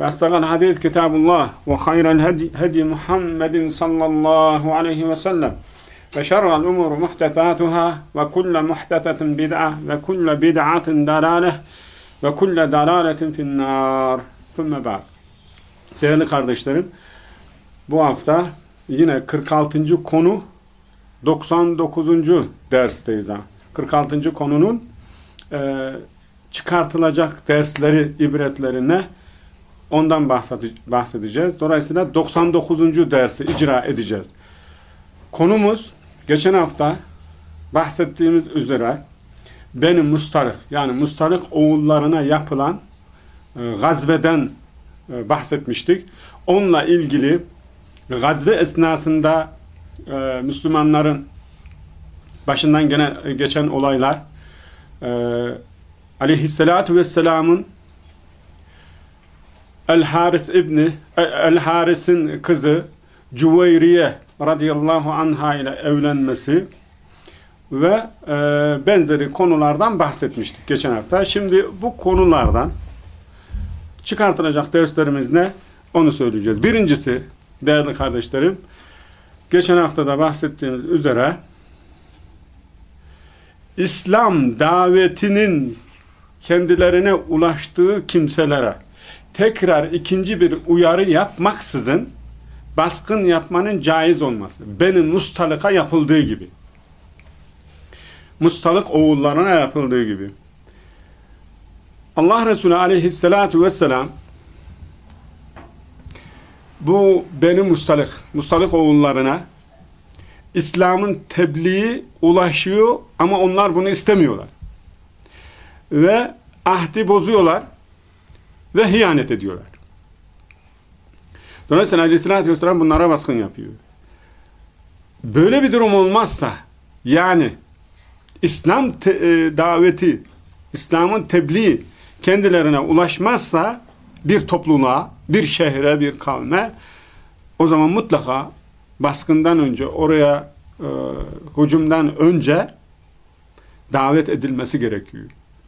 فأصدق الحديث كتاب الله وخير الهدي هدي محمد صلى الله عليه وسلم وشر الأمور محدثاتها وكل محدثة بدعة وكل بدعة دلالة وكل دلالة في النار ثم بعد Değerli kardeşlerim, bu hafta yine 46. konu 99. dersteyiz. 46. konunun e, çıkartılacak dersleri, ibretlerine ondan bahsedeceğiz. Dolayısıyla 99. dersi icra edeceğiz. Konumuz geçen hafta bahsettiğimiz üzere benim Mustalık yani Mustalık oğullarına yapılan e, gazveden e, bahsetmiştik. Onunla ilgili gazve esnasında e, Müslümanların başından gene, geçen olaylar e, aleyhissalatu vesselamın El-Haris İbni El-Haris'in kızı Cüveyriye radıyallahu anha ile evlenmesi ve e, benzeri konulardan bahsetmiştik geçen hafta. Şimdi bu konulardan çıkartılacak derslerimiz ne? Onu söyleyeceğiz. Birincisi değerli kardeşlerim geçen haftada bahsettiğimiz üzere İslam davetinin kendilerine ulaştığı kimselere tekrar ikinci bir uyarı yapmaksızın baskın yapmanın caiz olması. Benim mustalıka yapıldığı gibi. Mustalık oğullarına yapıldığı gibi. Allah Resulü aleyhissalatu vesselam bu benim mustalık, mustalık oğullarına İslam'ın tebliği ulaşıyor ama onlar bunu istemiyorlar. Ve ahdi bozuyorlar ve hıyanet ediyorlar. Dolayısıyla aleyhissalatü vesselam bunlara baskın yapıyor. Böyle bir durum olmazsa yani İslam te, e, daveti, İslam'ın tebliği kendilerine ulaşmazsa bir topluluğa, bir şehre, bir kavme o zaman mutlaka baskından önce oraya e, hücumdan önce davet edilmesi gerekiyor.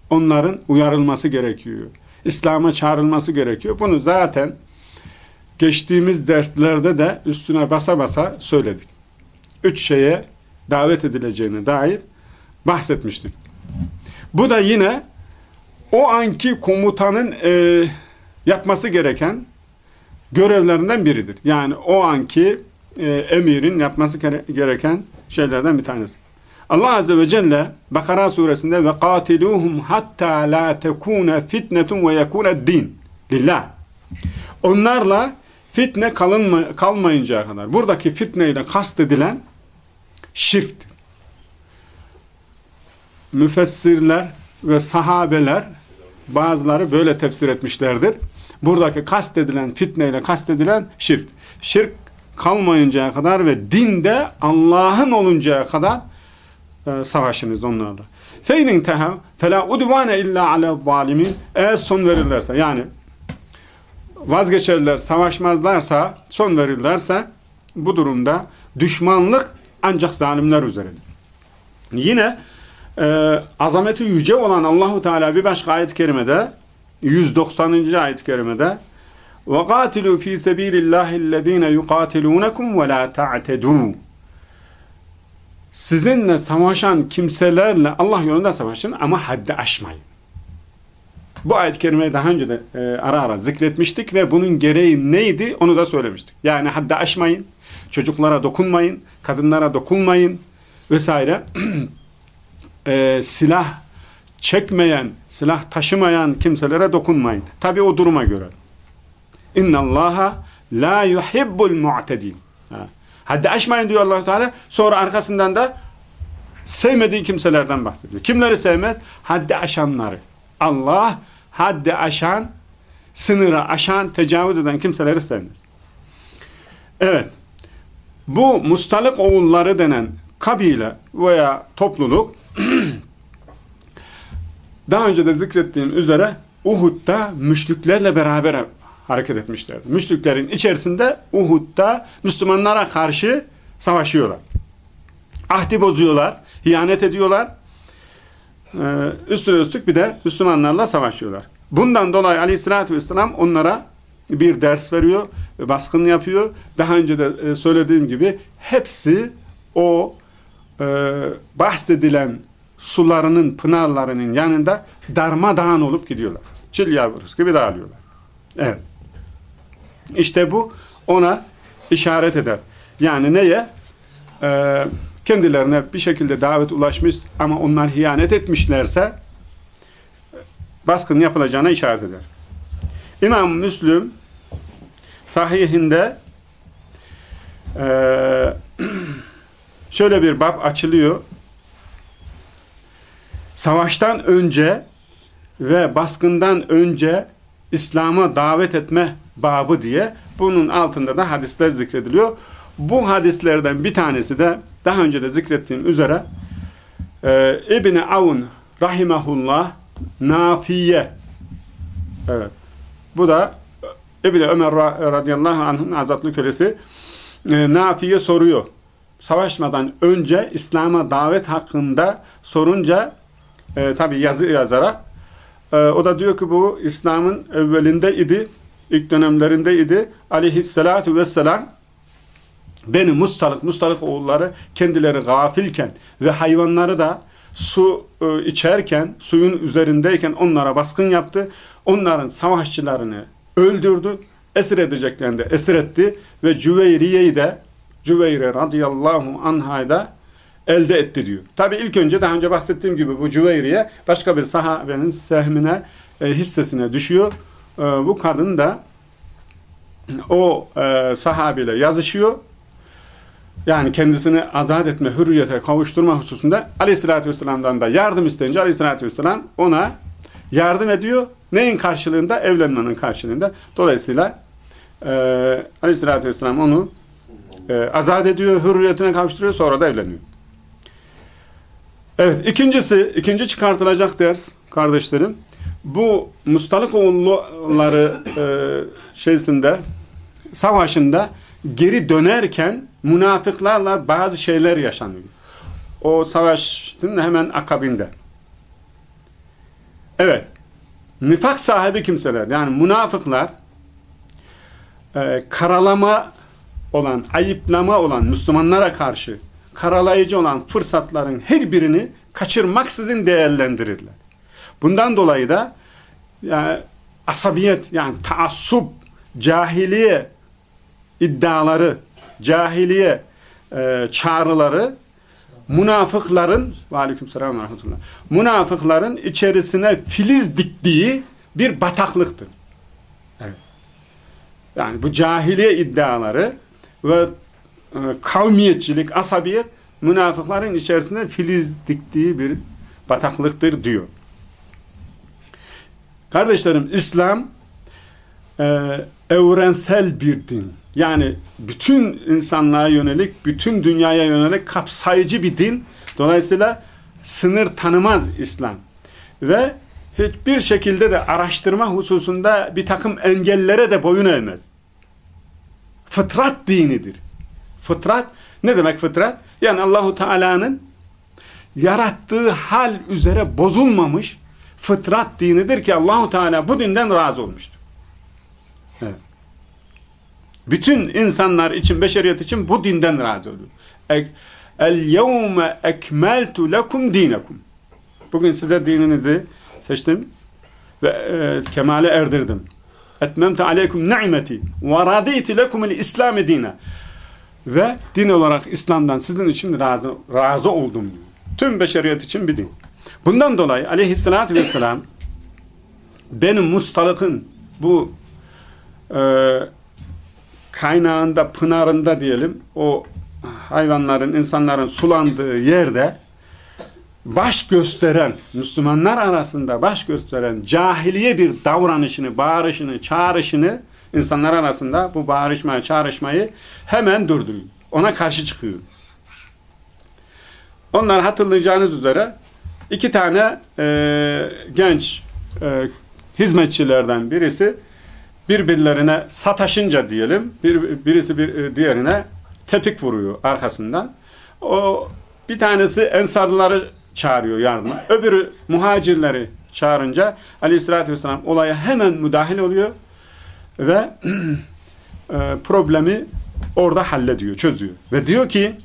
Onların uyarılması gerekiyor. İslam'a çağrılması gerekiyor. Bunu zaten geçtiğimiz derslerde de üstüne basa basa söyledik. Üç şeye davet edileceğine dair bahsetmiştik. Bu da yine o anki komutanın e, yapması gereken görevlerinden biridir. Yani o anki e, emirin yapması gereken şeylerden bir tanesi. Allah Azze ve Celle Bakara suresinde ve katiluhum hatta la tekune fitnetun ve yekune din lillah. Onlarla fitne kalınma, kalmayıncaya kadar. Buradaki fitneyle kastedilen şirktir. Müfessirler ve sahabeler bazıları böyle tefsir etmişlerdir. Buradaki kastedilen fitneyle kastedilen şirk. Şirk kalmayıncaya kadar ve dinde Allah'ın oluncaya kadar e, savaşınız onlarla. Feynin tehev fela udvane illa ala zalimin eğer son verirlerse yani vazgeçerler, savaşmazlarsa, son verirlerse bu durumda düşmanlık ancak zalimler üzeredir. Yine e, azameti yüce olan Allahu Teala bir başka ayet-i kerimede 190. ayet-i kerimede وَقَاتِلُوا ف۪ي سَب۪يلِ اللّٰهِ الَّذ۪ينَ يُقَاتِلُونَكُمْ وَلَا تَعْتَدُوا Sizinle savaşan kimselerle Allah yolunda savaşın ama haddi aşmayın. Bu ayet-i kerimeyi daha önce de e, ara ara zikretmiştik ve bunun gereği neydi onu da söylemiştik. Yani haddi aşmayın, çocuklara dokunmayın, kadınlara dokunmayın vesaire. e, silah çekmeyen, silah taşımayan kimselere dokunmayın. Tabi o duruma göre. İnna Allaha la yuhibbul mu'tedin. Haddi aşmayın diyor allah Teala. Sonra arkasından da sevmediği kimselerden bahsediyor. Kimleri sevmez? Haddi aşanları. Allah haddi aşan, sınırı aşan, tecavüz eden kimseleri sevmez. Evet. Bu mustalık oğulları denen kabile veya topluluk daha önce de zikrettiğim üzere Uhud'da müşriklerle beraber hareket etmişlerdi. Müşriklerin içerisinde Uhud'da Müslümanlara karşı savaşıyorlar. Ahdi bozuyorlar, hiyanet ediyorlar. Ee, üstüne üstlük bir de Müslümanlarla savaşıyorlar. Bundan dolayı aleyhissalatü vesselam onlara bir ders veriyor, baskın yapıyor. Daha önce de e, söylediğim gibi hepsi o e, bahsedilen sularının, pınarlarının yanında darmadağın olup gidiyorlar. Çil yavrusu gibi dağılıyorlar. Evet. İşte bu ona işaret eder. Yani neye? Ee, kendilerine bir şekilde davet ulaşmış ama onlar hiyanet etmişlerse baskın yapılacağına işaret eder. İmam Müslüm sahihinde e, şöyle bir bab açılıyor. Savaştan önce ve baskından önce İslam'a davet etme babı diye bunun altında da hadisler zikrediliyor. Bu hadislerden bir tanesi de daha önce de zikrettiğim üzere e, İbni Avun rahimahullah Nafiye evet bu da İbni Ömer radıyallahu anh'ın azatlı kölesi e, Nafiye soruyor. Savaşmadan önce İslam'a davet hakkında sorunca e, tabi yazı yazarak e, o da diyor ki bu İslam'ın evvelinde idi ilk dönemlerinde idi. Aleyhissalatu vesselam beni mustalık, mustalık oğulları kendileri gafilken ve hayvanları da su e, içerken, suyun üzerindeyken onlara baskın yaptı. Onların savaşçılarını öldürdü. Esir edeceklerini de esir etti ve Cüveyriye'yi de Cüveyre radıyallahu anha'yı da elde etti diyor. Tabi ilk önce daha önce bahsettiğim gibi bu Cüveyriye başka bir sahabenin sehmine, e, hissesine düşüyor e, bu kadın da o e, sahabiyle yazışıyor. Yani kendisini azat etme, hürriyete kavuşturma hususunda aleyhissalatü vesselam'dan da yardım isteyince aleyhissalatü vesselam ona yardım ediyor. Neyin karşılığında? Evlenmenin karşılığında. Dolayısıyla e, aleyhissalatü vesselam onu e, azat ediyor, hürriyetine kavuşturuyor, sonra da evleniyor. Evet, ikincisi, ikinci çıkartılacak ders kardeşlerim bu Mustalık oğulları e, şeysinde savaşında geri dönerken münafıklarla bazı şeyler yaşanıyor. O savaşın hemen akabinde. Evet. Nifak sahibi kimseler yani münafıklar e, karalama olan, ayıplama olan Müslümanlara karşı karalayıcı olan fırsatların her birini kaçırmaksızın değerlendirirler. Bundan dolayı da yani asabiyet yani taassup, cahiliye iddiaları, cahiliye e, çağrıları münafıkların aleykümselam ve rahmetullah münafıkların içerisine filiz diktiği bir bataklıktır. Evet. Yani bu cahiliye iddiaları ve e, kavmiyetçilik, asabiyet münafıkların içerisine filiz diktiği bir bataklıktır diyor. Kardeşlerim İslam e, evrensel bir din. Yani bütün insanlığa yönelik, bütün dünyaya yönelik kapsayıcı bir din. Dolayısıyla sınır tanımaz İslam. Ve hiçbir şekilde de araştırma hususunda bir takım engellere de boyun eğmez. Fıtrat dinidir. Fıtrat ne demek fıtrat? Yani Allahu Teala'nın yarattığı hal üzere bozulmamış fıtrat dinidir ki Allahu Teala bu dinden razı olmuştur. Evet. Bütün insanlar için, beşeriyet için bu dinden razı oluyor. El yevme ekmeltu lekum dinekum. Bugün size dininizi seçtim ve e, kemale erdirdim. Etmemte aleykum ni'meti ve radiyeti lekumul İslam dine. Ve din olarak İslam'dan sizin için razı, razı oldum. Tüm beşeriyet için bir din. Bundan dolayı aleyhissalatü vesselam benim mustalıkın bu e, kaynağında, pınarında diyelim o hayvanların, insanların sulandığı yerde baş gösteren, Müslümanlar arasında baş gösteren cahiliye bir davranışını, bağırışını, çağrışını insanlar arasında bu bağırışmayı, çağrışmayı hemen durduruyor. Ona karşı çıkıyor. Onlar hatırlayacağınız üzere iki tane e, genç e, hizmetçilerden birisi birbirlerine sataşınca diyelim, bir, birisi bir, e, diğerine tepik vuruyor arkasından. O bir tanesi ensarlıları çağırıyor yardıma. Öbürü muhacirleri çağırınca aleyhissalatü vesselam olaya hemen müdahil oluyor ve e, problemi orada hallediyor, çözüyor. Ve diyor ki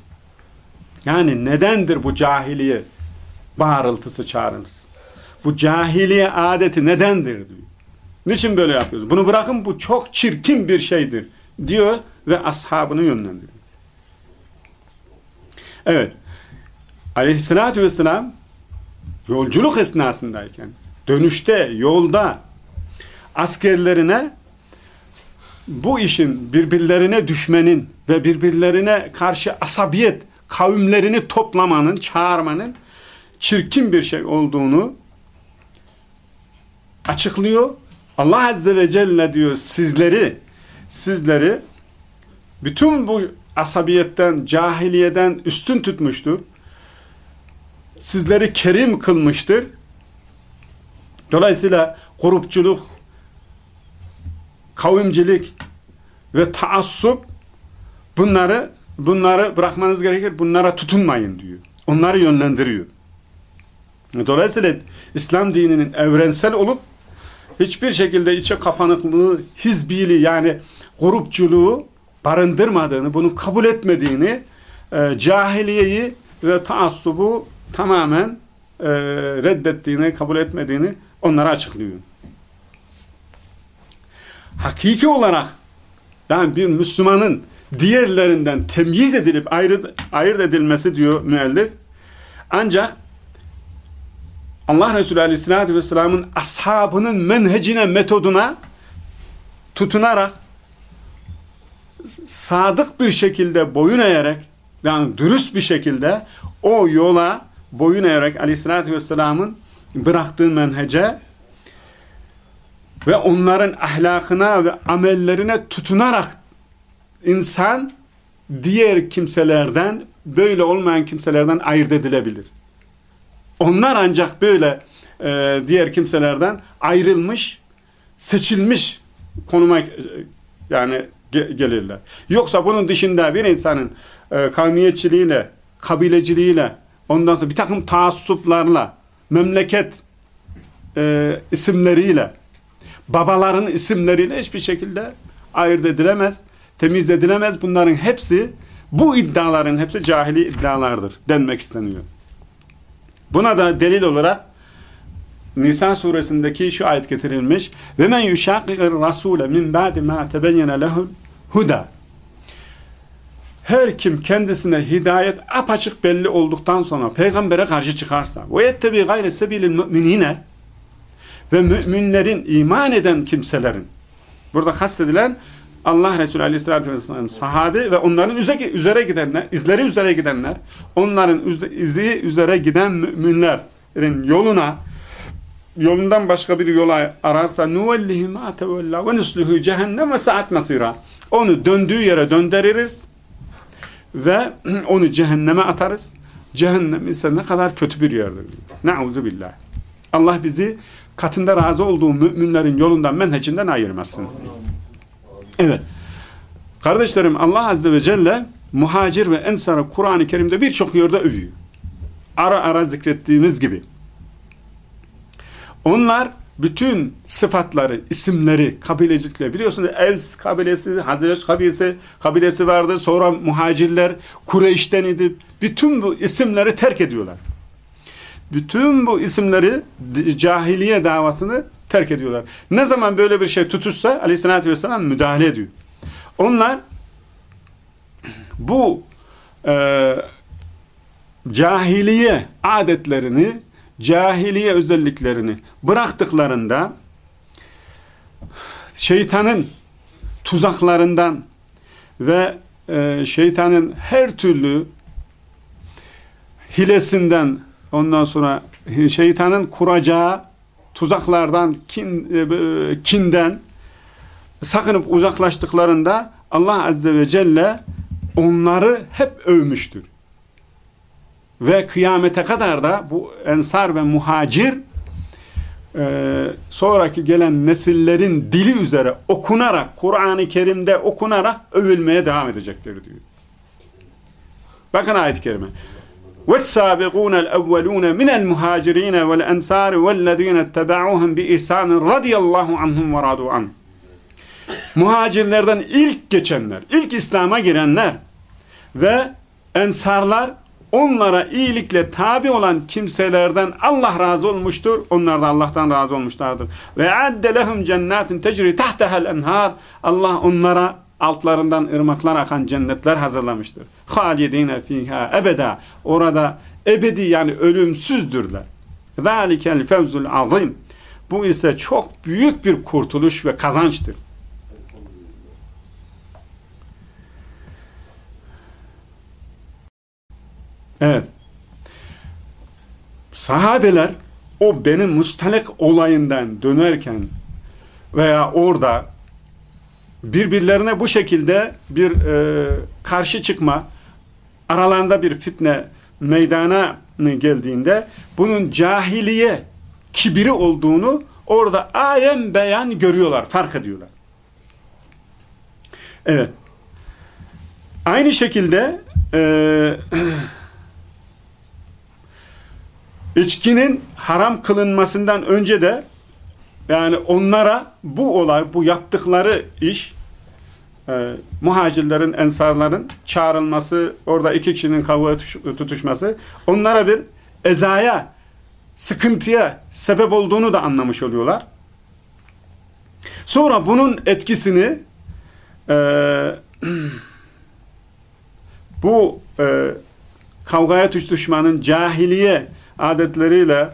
yani nedendir bu cahiliye bağırıltısı, çağrıntısı? Bu cahiliye adeti nedendir diyor. Niçin böyle yapıyoruz? Bunu bırakın bu çok çirkin bir şeydir diyor ve ashabını yönlendiriyor. Evet. Aleyhissalatü vesselam yolculuk esnasındayken dönüşte, yolda askerlerine bu işin birbirlerine düşmenin ve birbirlerine karşı asabiyet kavimlerini toplamanın, çağırmanın çirkin bir şey olduğunu açıklıyor. Allah Azze ve Celle diyor sizleri sizleri bütün bu asabiyetten, cahiliyeden üstün tutmuştur. Sizleri kerim kılmıştır. Dolayısıyla grupçuluk, kavimcilik ve taassup bunları bunları bırakmanız gerekir. Bunlara tutunmayın diyor. Onları yönlendiriyor. Dolayısıyla İslam dininin evrensel olup hiçbir şekilde içe kapanıklığı, hizbili yani grupçuluğu barındırmadığını, bunu kabul etmediğini, e, cahiliyeyi ve taassubu tamamen e, reddettiğini, kabul etmediğini onlara açıklıyor. Hakiki olarak yani bir Müslümanın diğerlerinden temyiz edilip ayrı, ayırt edilmesi diyor müellif. Ancak Allah Resulü Aleyhisselatü Vesselam'ın ashabının menhecine, metoduna tutunarak sadık bir şekilde boyun eğerek yani dürüst bir şekilde o yola boyun eğerek Aleyhisselatü Vesselam'ın bıraktığı menhece ve onların ahlakına ve amellerine tutunarak insan diğer kimselerden böyle olmayan kimselerden ayırt edilebilir. Onlar ancak böyle e, diğer kimselerden ayrılmış, seçilmiş konuma e, yani ge gelirler. Yoksa bunun dışında bir insanın e, kavmiyetçiliğiyle, kabileciliğiyle, ondan sonra bir takım taassuplarla, memleket e, isimleriyle, babaların isimleriyle hiçbir şekilde ayırt edilemez, temiz edilemez. Bunların hepsi, bu iddiaların hepsi cahili iddialardır denmek isteniyor. Buna da delil olarak Nisa suresindeki şu ayet getirilmiş. Ve men yuşakikir rasule min ba'di ma tebeyyene huda. Her kim kendisine hidayet apaçık belli olduktan sonra peygambere karşı çıkarsa ve yettebi gayre sebilil müminine ve müminlerin iman eden kimselerin burada kastedilen Allah Resulü Aleyhisselatü Vesselam sahabi ve onların üzere gidenler, izleri üzere gidenler, onların izi üzere giden müminlerin yoluna, yolundan başka bir yola ararsa nuvellihi ma tevella ve nusluhu cehennem ve saat masira. Onu döndüğü yere döndürürüz ve onu cehenneme atarız. Cehennem ise ne kadar kötü bir yerdir. Nauzu billah. Allah bizi katında razı olduğu müminlerin yolundan, menhecinden ayırmasın. Evet. Kardeşlerim Allah Azze ve Celle muhacir ve ensarı Kur'an-ı Kerim'de birçok yerde övüyor. Ara ara zikrettiğimiz gibi. Onlar bütün sıfatları, isimleri, kabilecikleri biliyorsunuz Evs kabilesi, Hazreç kabilesi, kabilesi vardı. Sonra muhacirler Kureyş'ten edip bütün bu isimleri terk ediyorlar. Bütün bu isimleri cahiliye davasını terk ediyorlar. Ne zaman böyle bir şey tutuşsa aleyhissalatü vesselam müdahale ediyor. Onlar bu e, cahiliye adetlerini, cahiliye özelliklerini bıraktıklarında şeytanın tuzaklarından ve e, şeytanın her türlü hilesinden ondan sonra şeytanın kuracağı tuzaklardan kin, e, kinden sakınıp uzaklaştıklarında Allah Azze ve Celle onları hep övmüştür. Ve kıyamete kadar da bu ensar ve muhacir e, sonraki gelen nesillerin dili üzere okunarak, Kur'an-ı Kerim'de okunarak övülmeye devam edecektir diyor. Bakın ayet-i kerime. وَالسَّابِقُونَ الْاَوَّلُونَ مِنَ الْمُهَاجِرِينَ وَالْاَنْسَارِ وَالَّذ۪ينَ اتَّبَعُوهُمْ بِإِحْسَانٍ رَضِيَ اللّٰهُ عَنْهُمْ وَرَادُوا عَنْهُ Muhacirlerden ilk geçenler, ilk İslam'a girenler ve ensarlar onlara iyilikle tabi olan kimselerden Allah razı olmuştur. Onlar da Allah'tan razı olmuşlardır. Ve adde lehum cennetin tecri tahtehel enhar. Allah onlara altlarından ırmaklar akan cennetler hazırlamıştır. Halidine fiha ebeda. Orada ebedi yani ölümsüzdürler. Zalikel fevzul azim. Bu ise çok büyük bir kurtuluş ve kazançtır. Evet. Sahabeler o benim mustalek olayından dönerken veya orada birbirlerine bu şekilde bir e, karşı çıkma aralarında bir fitne meydana geldiğinde bunun cahiliye kibiri olduğunu orada ayen beyan görüyorlar, fark ediyorlar. Evet. Aynı şekilde e, İçkinin haram kılınmasından önce de yani onlara bu olay, bu yaptıkları iş e, muhacirlerin, ensarların çağrılması, orada iki kişinin kavga tutuşması onlara bir ezaya, sıkıntıya sebep olduğunu da anlamış oluyorlar. Sonra bunun etkisini e, bu e, kavgaya tutuşmanın cahiliye adetleriyle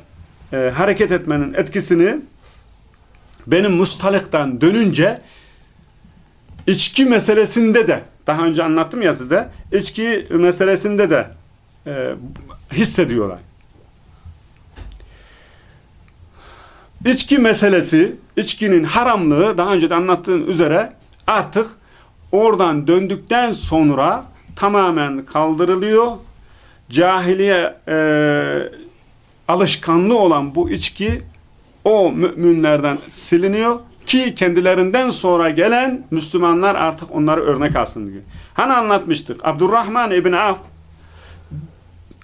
e, hareket etmenin etkisini benim mustalıktan dönünce içki meselesinde de daha önce anlattım ya size içki meselesinde de e, hissediyorlar. İçki meselesi, içkinin haramlığı daha önce de anlattığım üzere artık oradan döndükten sonra tamamen kaldırılıyor. Cahiliye e, alışkanlığı olan bu içki o müminlerden siliniyor ki kendilerinden sonra gelen Müslümanlar artık onları örnek alsın diyor. Hani anlatmıştık. Abdurrahman İbn Af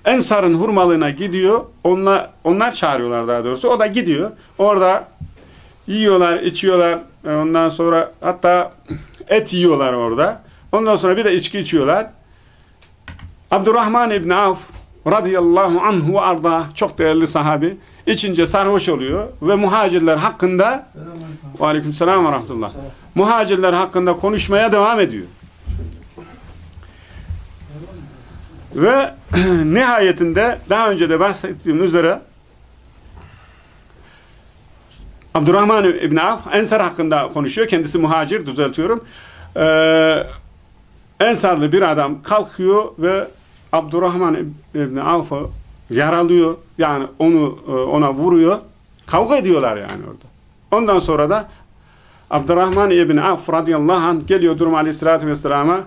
Ensar'ın hurmalığına gidiyor. Onlar, onlar çağırıyorlar daha doğrusu. O da gidiyor. Orada yiyorlar, içiyorlar. E, ondan sonra hatta et yiyorlar orada. Ondan sonra bir de içki içiyorlar. Abdurrahman İbn Af radıyallahu anhu arda çok değerli sahabi içince sarhoş oluyor ve muhacirler hakkında aleyküm selam ve rahmetullah muhacirler hakkında konuşmaya devam ediyor. Ve nihayetinde daha önce de bahsettiğim üzere Abdurrahman İbn Af Ensar hakkında konuşuyor. Kendisi muhacir düzeltiyorum. Ee, Ensarlı bir adam kalkıyor ve Abdurrahman İbni Avf'ı yaralıyor. Yani onu e, ona vuruyor. Kavga ediyorlar yani orada. Ondan sonra da Abdurrahman İbni Avf radıyallahu anh geliyor durum aleyhissalatü vesselama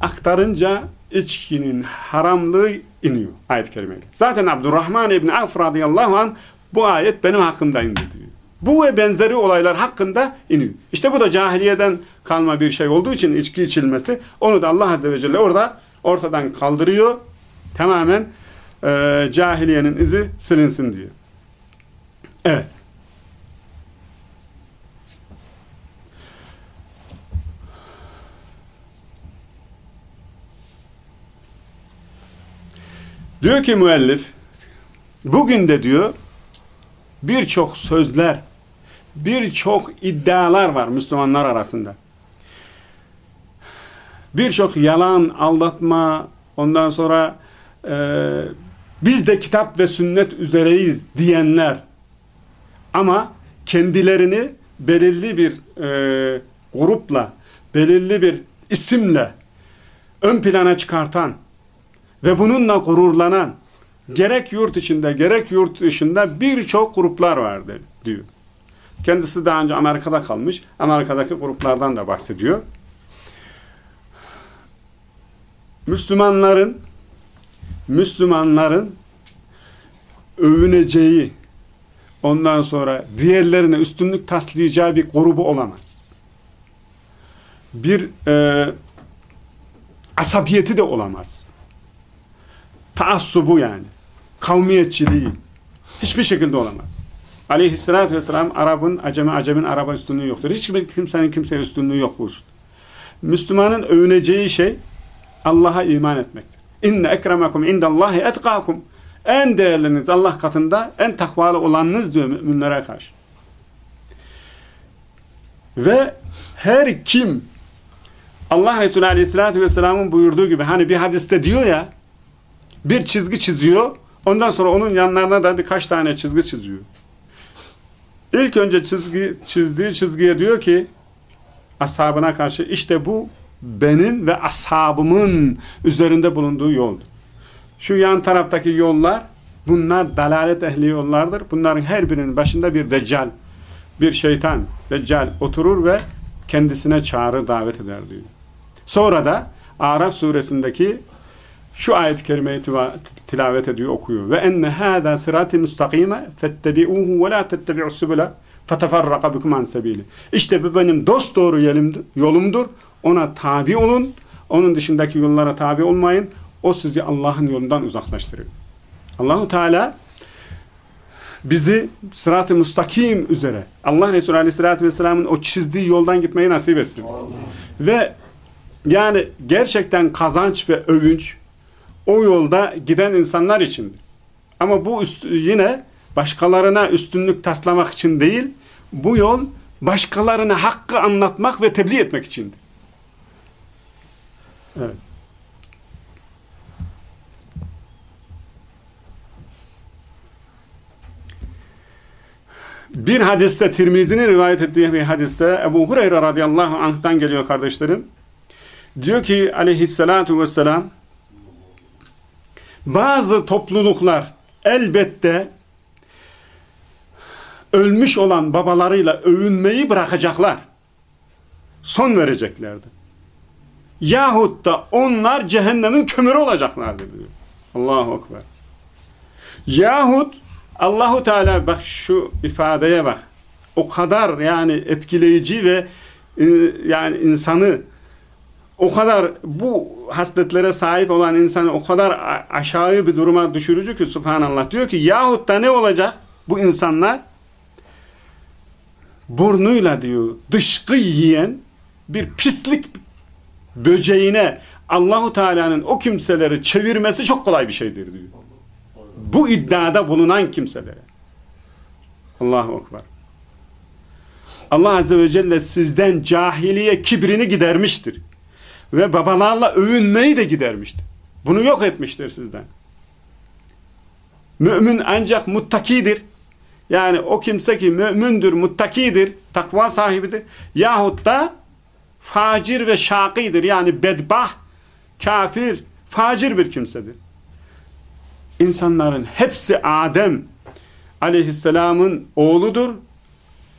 aktarınca içkinin haramlığı iniyor ayet-i kerimeyle. Zaten Abdurrahman İbni Avf radıyallahu anh bu ayet benim hakkımda indi diyor. Bu ve benzeri olaylar hakkında iniyor. İşte bu da cahiliyeden kalma bir şey olduğu için içki içilmesi onu da Allah Azze ve Celle orada ortadan kaldırıyor. Tamamen e, cahiliyenin izi silinsin diyor. Evet. Diyor ki müellif, bugün de diyor birçok sözler, birçok iddialar var Müslümanlar arasında. Birçok yalan, aldatma, ondan sonra e, biz de kitap ve sünnet üzereyiz diyenler ama kendilerini belirli bir e, grupla, belirli bir isimle ön plana çıkartan ve bununla gururlanan gerek yurt içinde gerek yurt dışında birçok gruplar vardı diyor. Kendisi daha önce Amerika'da kalmış. Amerika'daki gruplardan da bahsediyor. Müslümanların Müslümanların övüneceği ondan sonra diğerlerine üstünlük taslayacağı bir grubu olamaz. Bir e, asabiyeti de olamaz. Taassubu yani. Kavmiyetçiliği. Hiçbir şekilde olamaz. Aleyhissalatü vesselam Arap'ın, Acemi, Acem'in Arap'a üstünlüğü yoktur. Hiçbir kimsenin kimseye üstünlüğü yok bu Müslümanın övüneceği şey Allah'a iman etmektir. İnne ekremekum indallahi etkakum. En değerliniz Allah katında en takvalı olanınız diyor müminlere karşı. Ve her kim Allah Resulü Aleyhisselatü Vesselam'ın buyurduğu gibi hani bir hadiste diyor ya bir çizgi çiziyor ondan sonra onun yanlarına da birkaç tane çizgi çiziyor. İlk önce çizgi, çizdiği çizgiye diyor ki ashabına karşı işte bu benim ve ashabımın üzerinde bulunduğu yoldur. Şu yan taraftaki yollar bunlar dalalet ehli yollardır. Bunların her birinin başında bir deccal, bir şeytan, deccal oturur ve kendisine çağrı davet eder diyor. Sonra da Araf suresindeki şu ayet-i kerimeyi tilavet ediyor, okuyor. Ve enne hâzâ sirâti mustakîme fettebi'ûhu ve lâ tettebi'us subula feteferraka sebîli. İşte bu benim dost doğru yolumdur. Ona tabi olun. Onun dışındaki yollara tabi olmayın. O sizi Allah'ın yolundan uzaklaştırır. Allahu Teala bizi sırat-ı müstakim üzere Allah Resulü Aleyhisselatü Vesselam'ın o çizdiği yoldan gitmeyi nasip etsin. Ve yani gerçekten kazanç ve övünç o yolda giden insanlar içindir. Ama bu üst, yine başkalarına üstünlük taslamak için değil, bu yol başkalarına hakkı anlatmak ve tebliğ etmek içindir. Evet. Bir hadiste, Tirmizi'nin rivayet ettiği bir hadiste Ebu Hureyre radıyallahu anh'tan geliyor kardeşlerim. Diyor ki aleyhissalatu vesselam bazı topluluklar elbette ölmüş olan babalarıyla övünmeyi bırakacaklar. Son vereceklerdi. Yahut da onlar cehennemin kömürü olacaklardı diyor. Allahu Ekber. Yahut Allahu Teala bak şu ifadeye bak. O kadar yani etkileyici ve e, yani insanı o kadar bu hasletlere sahip olan insanı o kadar aşağı bir duruma düşürücü ki subhanallah. Diyor ki yahut da ne olacak bu insanlar? Burnuyla diyor dışkı yiyen bir pislik böceğine Allahu Teala'nın o kimseleri çevirmesi çok kolay bir şeydir diyor. Bu iddiada bulunan kimselere. Allahu Ekber. Allah Azze ve Celle sizden cahiliye kibrini gidermiştir. Ve babalarla övünmeyi de gidermiştir. Bunu yok etmiştir sizden. Mümin ancak muttakidir. Yani o kimse ki mümindir, muttakidir, takva sahibidir. Yahut da facir ve şakidir. Yani bedbah, kafir, facir bir kimsedir. İnsanların hepsi Adem aleyhisselamın oğludur.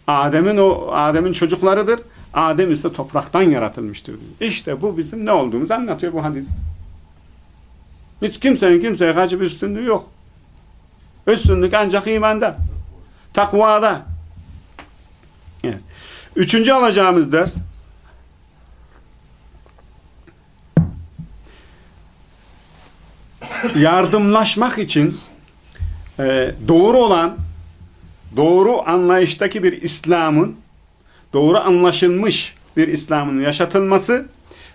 Adem'in o Adem'in çocuklarıdır. Adem ise topraktan yaratılmıştır diyor. İşte bu bizim ne olduğumuzu anlatıyor bu hadis. Hiç kimsenin kimseye karşı bir üstünlüğü yok. Üstünlük ancak imanda, takvada. Evet. Üçüncü alacağımız ders yardımlaşmak için e, doğru olan doğru anlayıştaki bir İslam'ın doğru anlaşılmış bir İslam'ın yaşatılması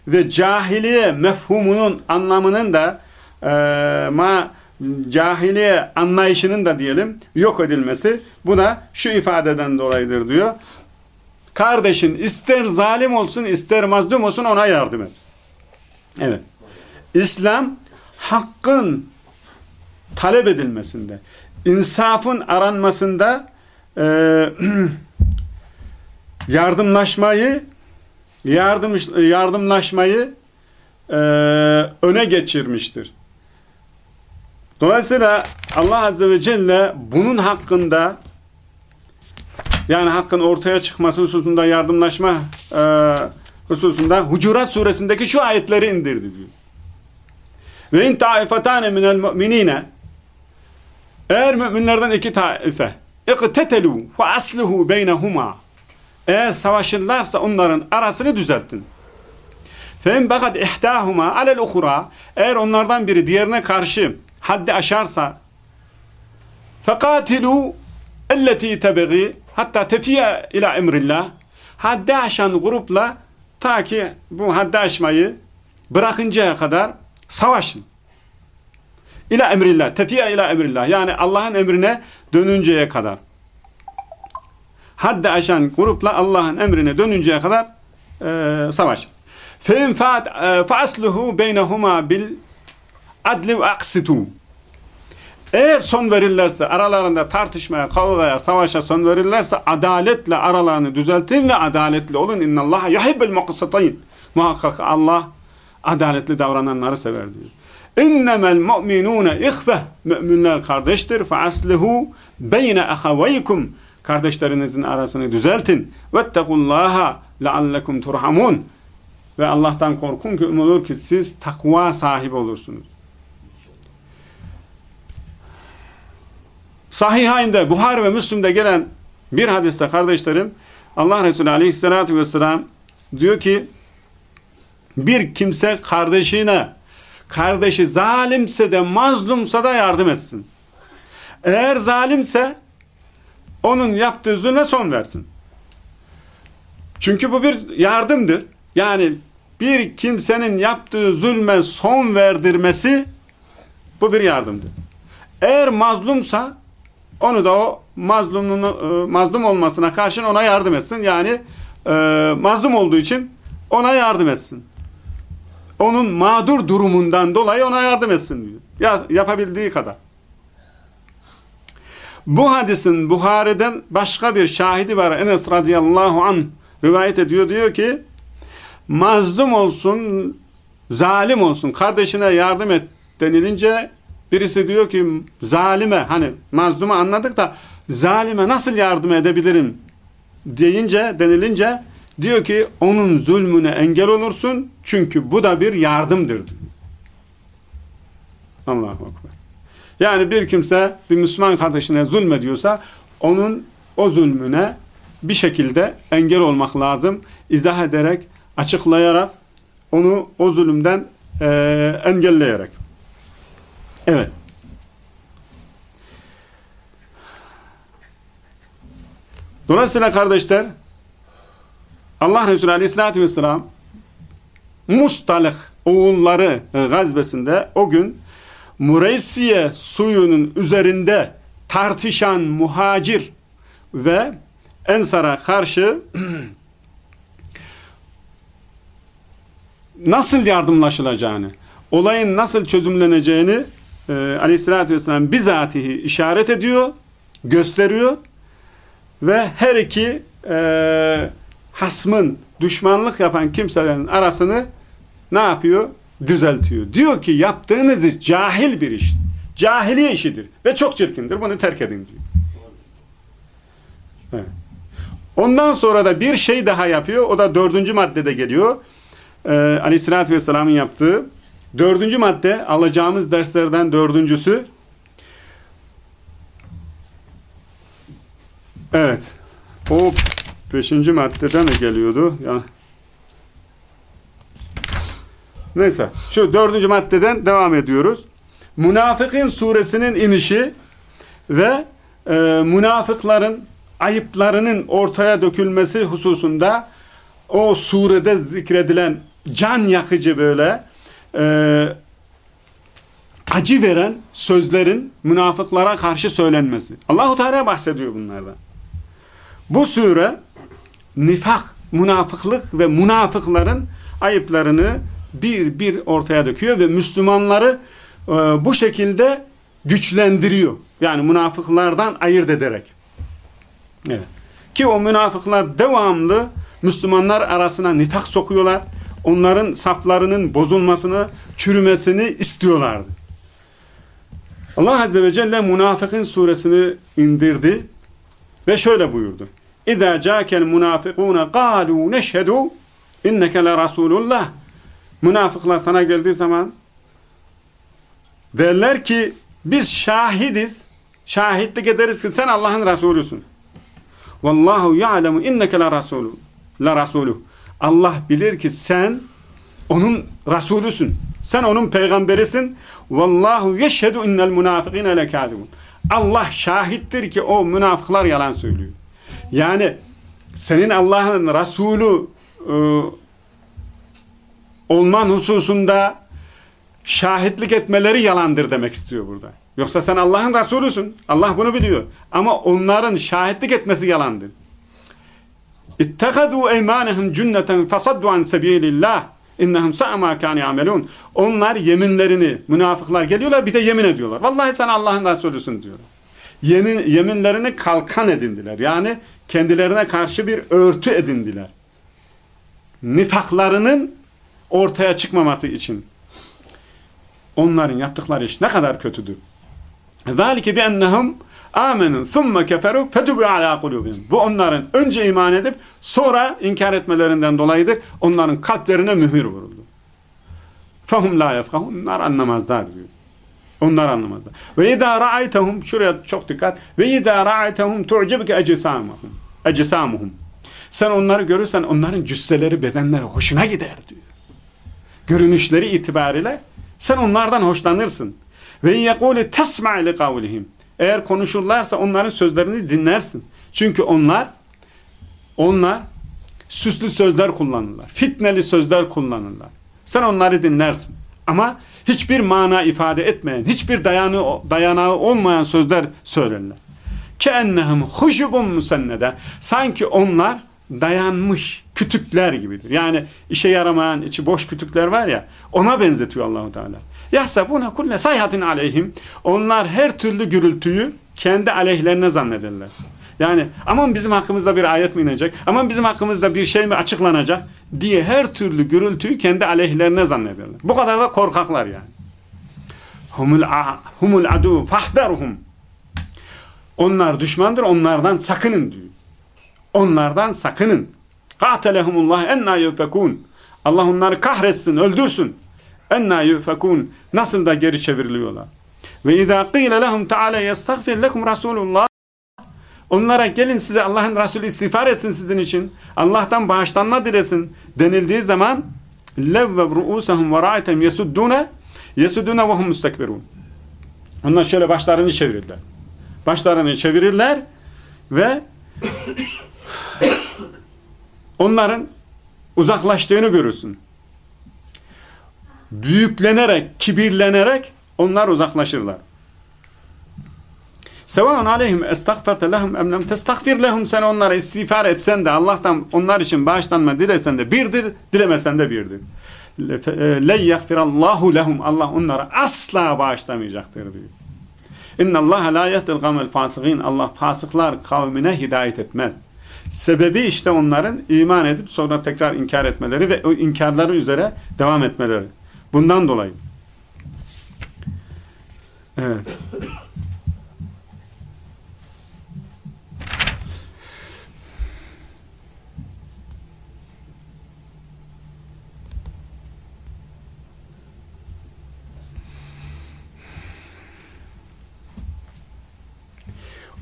ve cahiliye mefhumunun anlamının da e, ma cahiliye anlayışının da diyelim yok edilmesi bu da şu ifadeden dolayıdır diyor. Kardeşin ister zalim olsun ister mazlum olsun ona yardım et. Evet. İslam hakkın talep edilmesinde, insafın aranmasında e, yardımlaşmayı yardım yardımlaşmayı e, öne geçirmiştir. Dolayısıyla Allah Azze ve Celle bunun hakkında yani hakkın ortaya çıkması hususunda yardımlaşma e, hususunda Hucurat suresindeki şu ayetleri indirdi diyor. Ve in taifatane minel mu'minine. Eğer müminlerden iki taife iktetelu ve asluhu beynehuma. Eğer savaşırlarsa onların arasını düzeltin. Fem bakat ihtahuma alel uhura eğer onlardan biri diğerine karşı haddi aşarsa fekatilu elleti tebegi hatta tefiye ila emrillah. Haddi aşan grupla ta ki bu haddi aşmayı bırakıncaya kadar savaşın. İla emrillah, tefiye ila emrillah. Yani Allah'ın emrine dönünceye kadar. Haddi aşan grupla Allah'ın emrine dönünceye kadar e, savaşın. فَاِنْ فَاسْلُهُ بَيْنَهُمَا bil adli ve aksitu. Eğer son verirlerse, aralarında tartışmaya, kavgaya, savaşa son verirlerse adaletle aralarını düzeltin ve adaletli olun. اِنَّ اللّٰهَ يَحِبَّ الْمُقْسَطَيْنِ Muhakkak Allah adaletli davrananları sever diyor. İnnemel mu'minune ihve müminler kardeştir. Fe aslihu beyne ahavaykum kardeşlerinizin arasını düzeltin. Vettekullaha leallekum turhamun ve Allah'tan korkun ki umulur ki siz takva sahibi olursunuz. Sahihayn'de, Buhar ve Müslüm'de gelen bir hadiste kardeşlerim Allah Resulü aleyhissalatü vesselam diyor ki bir kimse kardeşine kardeşi zalimse de mazlumsa da yardım etsin. Eğer zalimse onun yaptığı zulme son versin. Çünkü bu bir yardımdır. Yani bir kimsenin yaptığı zulme son verdirmesi bu bir yardımdır. Eğer mazlumsa onu da o mazlumun e, mazlum olmasına karşın ona yardım etsin. Yani e, mazlum olduğu için ona yardım etsin onun mağdur durumundan dolayı ona yardım etsin diyor. Ya, yapabildiği kadar. Bu hadisin Buhari'den başka bir şahidi var. Enes radıyallahu an rivayet ediyor. Diyor ki mazlum olsun, zalim olsun, kardeşine yardım et denilince birisi diyor ki zalime hani mazlumu anladık da zalime nasıl yardım edebilirim deyince denilince Diyor ki onun zulmüne engel olursun çünkü bu da bir yardımdır. Allahu Ekber. Yani bir kimse bir Müslüman kardeşine zulmediyorsa onun o zulmüne bir şekilde engel olmak lazım. İzah ederek, açıklayarak onu o zulümden e, engelleyerek. Evet. Dolayısıyla kardeşler Allah Resulü Aleyhisselatü Vesselam Mustalık oğulları gazbesinde o gün Mureysiye suyunun üzerinde tartışan muhacir ve Ensar'a karşı nasıl yardımlaşılacağını, olayın nasıl çözümleneceğini e, aleyhissalatü vesselam bizatihi işaret ediyor, gösteriyor ve her iki e, hasmın, düşmanlık yapan kimselerin arasını ne yapıyor? Düzeltiyor. Diyor ki yaptığınız cahil bir iş. Cahiliye işidir. Ve çok çirkindir. Bunu terk edin diyor. Evet. Ondan sonra da bir şey daha yapıyor. O da dördüncü maddede geliyor. Ee, Aleyhisselatü Vesselam'ın yaptığı. Dördüncü madde alacağımız derslerden dördüncüsü. Evet. O Beşinci maddede mi geliyordu? Ya. Neyse. Şu dördüncü maddeden devam ediyoruz. Münafıkın suresinin inişi ve e, münafıkların ayıplarının ortaya dökülmesi hususunda o surede zikredilen can yakıcı böyle e, acı veren sözlerin münafıklara karşı söylenmesi. Allahu Teala bahsediyor bunlardan. Bu sure nifak, münafıklık ve münafıkların ayıplarını bir bir ortaya döküyor ve Müslümanları e, bu şekilde güçlendiriyor. Yani münafıklardan ayırt ederek. Evet. Ki o münafıklar devamlı Müslümanlar arasına nifak sokuyorlar. Onların saflarının bozulmasını, çürümesini istiyorlardı. Allah Azze ve Celle Münafıkın suresini indirdi ve şöyle buyurdu. Câkel münafıkûne qâlû neşhedû inneke le rasûlullah. Münafıklar sana geldiği zaman derler ki biz şahidiz, şahitlik ederiz ki sen Allah'ın Resulüsün. Vallahu ya'lemu inneke. La rasulü. Allah bilir ki sen onun Resulüsün. Sen onun peygamberisin. Vallahu yeşhedü innel münafıkine lekâdibun. Allah şahittir ki o münafıklar yalan söylüyor. Yani senin Allah'ın Resulü e, olman hususunda şahitlik etmeleri yalandır demek istiyor burada. Yoksa sen Allah'ın Resulüsün. Allah bunu biliyor. Ama onların şahitlik etmesi yalandır. İttekadû eymanehum cünneten fesaddu an sebilillah. İnnehum sa'a ma kan yamelun. Onlar yeminlerini münafıklar geliyorlar bir de yemin ediyorlar. Vallahi sen Allah'ın Resulüsün diyorlar Yemin, yeminlerini kalkan edindiler. Yani kendilerine karşı bir örtü edindiler. Nifaklarının ortaya çıkmaması için. Onların yaptıkları iş ne kadar kötüdür. ذَٰلِكِ بِأَنَّهُمْ آمَنُوا ثُمَّ كَفَرُوا فَتُبُوا عَلَى قُلُوبِهِمْ Bu onların önce iman edip sonra inkar etmelerinden dolayıdır. Onların kalplerine mühür vuruldu. فَهُمْ لَا يَفْقَهُونَ Onlar anlamazlar diyor. Onlar anlamazlar. Ve idâ ra'aytehum şuraya çok dikkat. Ve idâ ra'aytehum tu'cibke ecsamuhum. Ecsamuhum. Sen onları görürsen onların cüsseleri, bedenleri hoşuna gider diyor. Görünüşleri itibariyle sen onlardan hoşlanırsın. Ve yekûle tesma' li kavlihim. Eğer konuşurlarsa onların sözlerini dinlersin. Çünkü onlar onlar süslü sözler kullanırlar. Fitneli sözler kullanırlar. Sen onları dinlersin. Ama hiçbir mana ifade etmeyen, hiçbir dayanı, dayanağı olmayan sözler söylerler. Keennehum huşubun musennede. Sanki onlar dayanmış kütükler gibidir. Yani işe yaramayan, içi boş kütükler var ya, ona benzetiyor Allahu Teala. Yahsabuna kulle sayhatin aleyhim. Onlar her türlü gürültüyü kendi aleyhlerine zannederler. Yani aman bizim hakkımızda bir ayet mi inecek? Aman bizim hakkımızda bir şey mi açıklanacak? Diye her türlü gürültüyü kendi aleyhlerine zannederler. Bu kadar da korkaklar yani. Humul, adu fahberhum. Onlar düşmandır, onlardan sakının diyor. Onlardan sakının. Katelehumullah enna yufekun. Allah onları kahretsin, öldürsün. Enna yufekun. Nasıl da geri çevriliyorlar. Ve izâ qîle lehum teâlâ yestagfir lekum Rasulullah. Onlara gelin size Allah'ın Resulü istiğfar etsin sizin için. Allah'tan bağışlanma dilesin denildiği zaman levve ru'usahum ve ra'etem yesuddune yesuddune ve hum mustekbirun. Onlar şöyle başlarını çevirirler. Başlarını çevirirler ve onların uzaklaştığını görürsün. Büyüklenerek, kibirlenerek onlar uzaklaşırlar. Sevan aleyhim estagferte lehum em lem testagfir lehum sen onlara istiğfar etsen de Allah'tan onlar için bağışlanma dilesen de birdir, dilemesen de birdir. Le yagfirallahu lehum Allah onlara asla bağışlamayacaktır diyor. İnna Allah la yehdil kavmel fasıgin Allah fasıklar kavmine hidayet etmez. Sebebi işte onların iman edip sonra tekrar inkar etmeleri ve o inkarları üzere devam etmeleri. Bundan dolayı. Evet.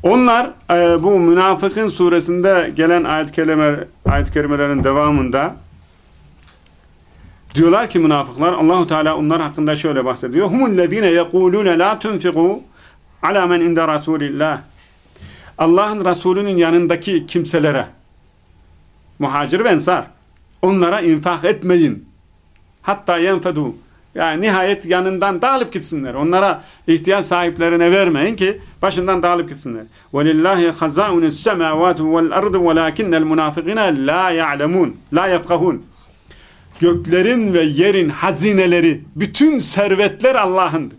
Onlar e, bu münafıkın suresinde gelen ayet, kelime, ayet kerimelerin devamında diyorlar ki münafıklar Allahu Teala onlar hakkında şöyle bahsediyor. Humullezine yekulune la tunfiqu ala men inde rasulillah. Allah'ın Resulü'nün yanındaki kimselere muhacir ve ensar onlara infak etmeyin. Hatta yenfedu Yani nihayet yanından dağılıp gitsinler. Onlara ihtiyaç sahiplerine vermeyin ki başından dağılıp gitsinler. وَلِلَّهِ خَزَائُنُ السَّمَاوَاتُ وَالْأَرْضِ وَلَاكِنَّ الْمُنَافِقِينَ لَا يَعْلَمُونَ لَا يَفْقَهُونَ Göklerin ve yerin hazineleri, bütün servetler Allah'ındır.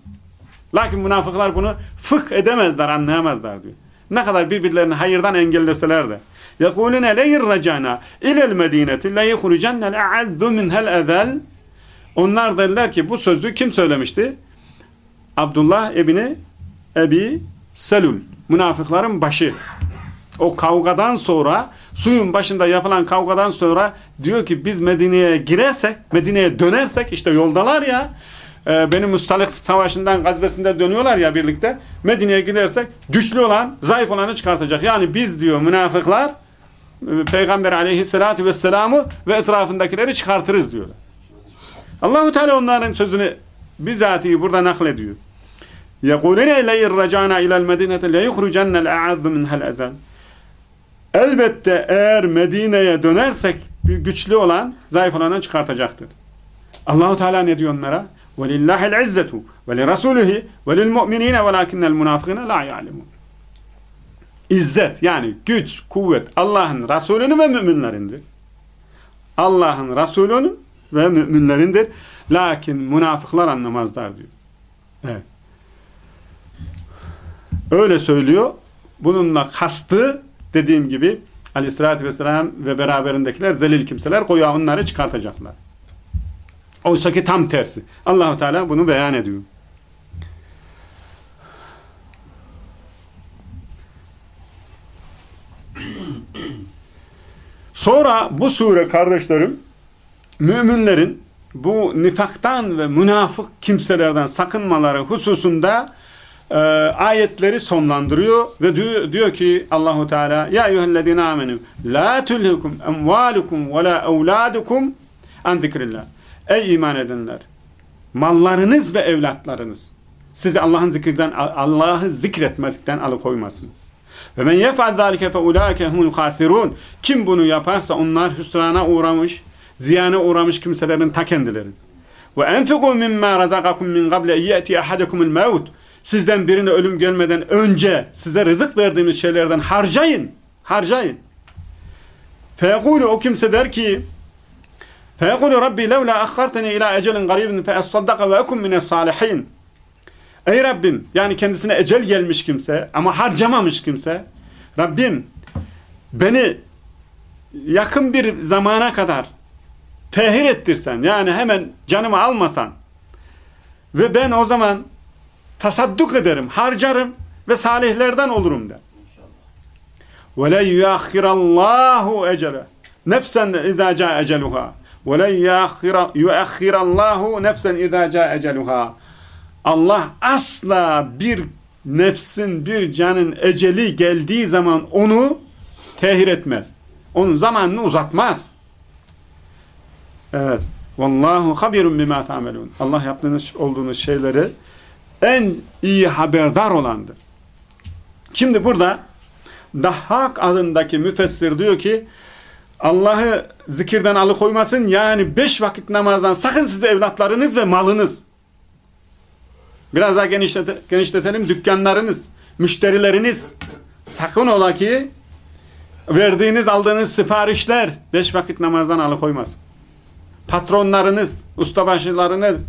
Lakin münafıklar bunu fıkh edemezler, anlayamazlar diyor. Ne kadar birbirlerini hayırdan engelleseler de. يَقُولُنَ لَيْرْ رَجَانَا اِلَى الْمَد۪ينَةِ لَيْخُرُجَنَّ الْاَعَذُّ مِنْهَا الْاَذَلِ onlar derler ki bu sözü kim söylemişti? Abdullah ebni Ebi Selul. Münafıkların başı. O kavgadan sonra suyun başında yapılan kavgadan sonra diyor ki biz Medine'ye girersek, Medine'ye dönersek işte yoldalar ya e, benim Mustalik Savaşı'ndan gazvesinde dönüyorlar ya birlikte. Medine'ye gidersek güçlü olan, zayıf olanı çıkartacak. Yani biz diyor münafıklar e, Peygamber aleyhissalatü vesselam'ı ve etrafındakileri çıkartırız diyorlar. Allahu Teala onların sözünü bizatihi burada naklediyor. يَقُولُنَ اِلَيْهِ الرَّجَانَ اِلَى الْمَدِينَةِ لَيُخْرُجَنَّ الْاَعَذُّ مِنْهَا الْاَذَنِ Elbette eğer Medine'ye dönersek bir güçlü olan zayıf olanı çıkartacaktır. Allahu Teala ne diyor onlara? وَلِلَّهِ الْعِزَّةُ وَلِرَسُولِهِ وَلِلْمُؤْمِنِينَ وَلَاكِنَّ الْمُنَافِقِينَ لَا يَعْلَمُونَ İzzet yani güç, kuvvet Allah'ın Resulünün ve müminlerindir. Allah'ın Resulünün ve müminlerindir. Lakin münafıklar anlamazlar diyor. Evet. Öyle söylüyor. Bununla kastı dediğim gibi aleyhissalatü vesselam ve beraberindekiler zelil kimseler koyu onları çıkartacaklar. Oysa ki tam tersi. Allahu Teala bunu beyan ediyor. Sonra bu sure kardeşlerim müminlerin bu nifaktan ve münafık kimselerden sakınmaları hususunda e, ayetleri sonlandırıyor ve diyor, diyor ki Allahu Teala ya eyyühellezine amenu la tulhikum emvalukum ve la evladukum an zikrillah ey iman edenler mallarınız ve evlatlarınız sizi Allah'ın zikirden Allah'ı zikretmekten alıkoymasın. Ve men yef'al zalike fe ulaike humul. Kim bunu yaparsa onlar hüsrana uğramış, ziyana uğramış kimselerin ta kendileri. Ve enfiqu mimma razaqakum min qabli yati ahadakumul maut. Sizden birine ölüm gelmeden önce size rızık verdiğimiz şeylerden harcayın. Harcayın. Feyekulu o kimse der ki Feyekulu Rabbi levla akharteni ila ecelin garibin fe es-saddaka ve ekum mine salihin. Ey Rabbim yani kendisine ecel gelmiş kimse ama harcamamış kimse Rabbim beni yakın bir zamana kadar tehir ettirsen yani hemen canımı almasan ve ben o zaman tasadduk ederim, harcarım ve salihlerden olurum der. وَلَنْ يُؤَخِّرَ اللّٰهُ اَجَلَ نَفْسًا اِذَا جَاءَ اَجَلُهَا وَلَنْ يُؤَخِّرَ اللّٰهُ نَفْسًا اِذَا جَاءَ اَجَلُهَا Allah asla bir nefsin, bir canın eceli geldiği zaman onu tehir etmez. Onun zamanını uzatmaz. Evet. Vallahu habirun bima ta'melun. Allah yaptığınız olduğunuz şeyleri en iyi haberdar olandır. Şimdi burada Dahhak adındaki müfessir diyor ki Allah'ı zikirden alıkoymasın yani beş vakit namazdan sakın size evlatlarınız ve malınız Biraz daha genişlete, genişletelim. Dükkanlarınız, müşterileriniz sakın ola ki verdiğiniz, aldığınız siparişler beş vakit namazdan alıkoymaz. Patronlarınız, ustabaşılarınız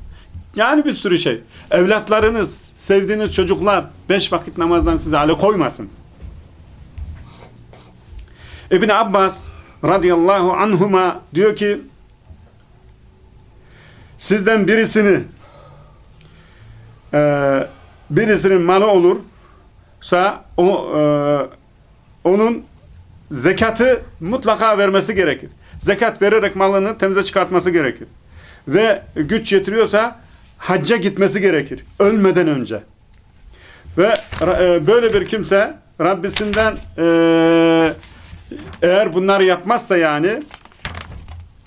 yani bir sürü şey. Evlatlarınız, sevdiğiniz çocuklar beş vakit namazdan size alıkoymasın. İbn Abbas radıyallahu anhuma diyor ki sizden birisini e, birisinin malı olursa o, e, onun zekatı mutlaka vermesi gerekir. Zekat vererek malını temize çıkartması gerekir. Ve güç yetiriyorsa hacca gitmesi gerekir. Ölmeden önce. Ve e, böyle bir kimse Rabbisinden e, eğer bunları yapmazsa yani